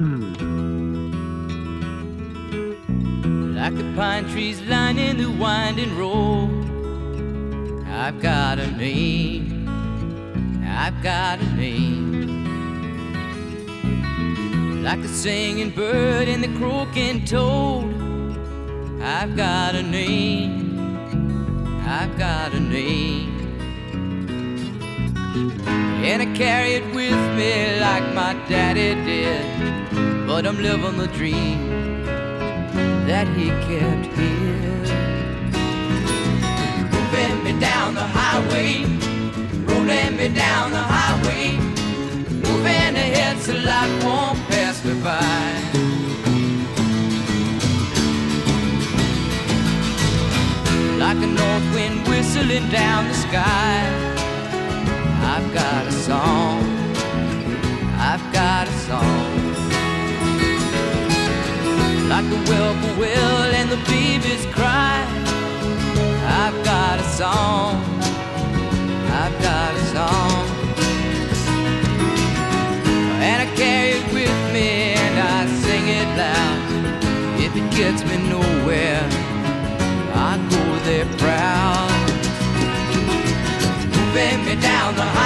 Hmm. Like the pine trees lining the winding road, I've got a name. I've got a name. Like the singing bird and the croaking toad, I've got a name. I've got a name. And I carry it with me like my daddy did. But I'm living the dream that he kept here. Moving me down the highway, rolling me down the highway, moving ahead so life won't pass me by. Like a north wind whistling down the sky. I've got a song. Gets me nowhere, I go there proud. Moving me down the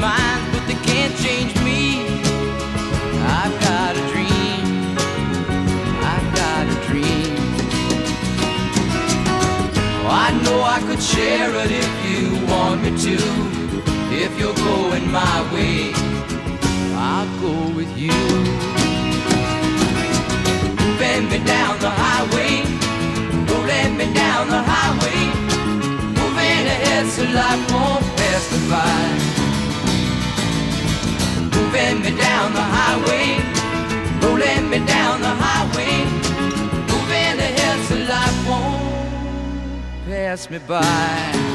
minds, but they can't change me. I've got a dream. I've got a dream. Oh, I know I could share it if you want me to. If you're going my way, I'll go with you. Moving me down the highway, rolling me down the highway, moving ahead so life won't pass me by. Moving me down the highway, rolling me down the highway, moving ahead so life won't pass me by.